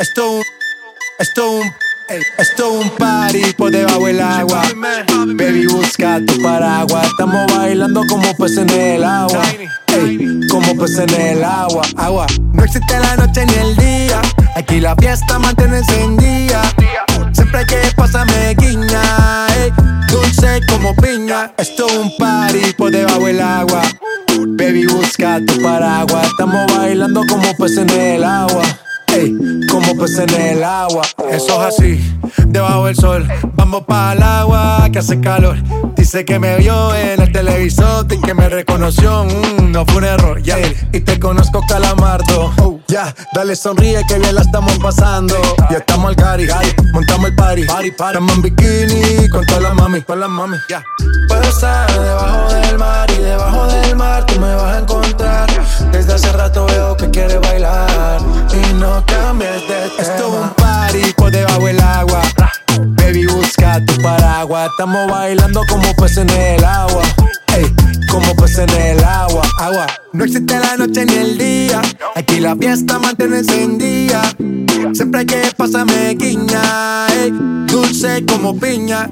Esto, esto, esto un party por debajo del agua. Baby, busca tu paraguas. Estamos bailando como peces en el agua. Ey, como peces en el agua. Agua. No existe la noche ni el día. Aquí la fiesta mantiene encendida. Siempre que pasarme guiña. Ey, dulce como piña. Esto es un party por debajo del agua. Baby, busca tu paraguas. Estamos bailando como peces en el agua. Peces en el agua. Eso es así, debajo del sol. Vamos para el agua que hace calor. Dice que me vio en el televisor y que me reconoció. Mm, no fue un error, ya. Y te conozco, calamardo. Oh, ya, dale sonríe que bien la estamos pasando. Ya estamos al cari, montamos el party. party, party. Estamos en bikini con todas las mami, con las mami. Ya. Puedo estar debajo del mar y debajo del mar Esto es un party por debajo del agua. Baby, busca tu paraguas. Estamos bailando como peces en el agua. Ey, como peces en el agua, agua. No existe la noche ni el día. Aquí la fiesta mantiene encendida. Siempre hay que pasarme guiña. Ey, dulce como piña.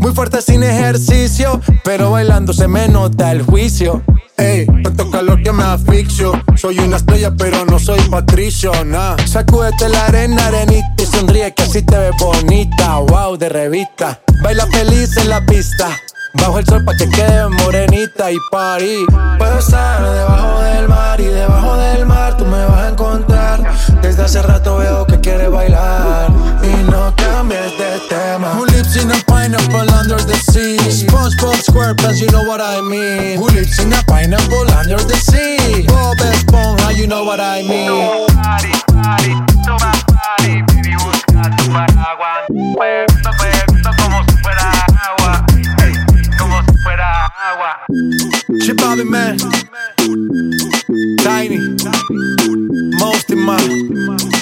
Muy fuerte sin ejercicio, pero bailando se me nota el juicio. Ey, tanto calor que me asfixio. Soy una estrella, pero no soy patricio, nah. Sacúdete la arena, arenita y sonríe que así te ves bonita. Wow, de revista. Baila feliz en la pista. Bajo el sol pa' que quede morenita y party. Puedo estar debajo del mar y debajo del mar tú me vas a encontrar. Desde hace rato veo que quieres bailar y no cambies de tema. In a pineapple under the sea. SpongeBob SquarePants, you know what I mean. Who lives in a pineapple under the sea? Bob Esponja, you know what I mean. Nobody, baby, como si fuera agua. Hey, como si fuera agua. Man. Tiny. Most in my.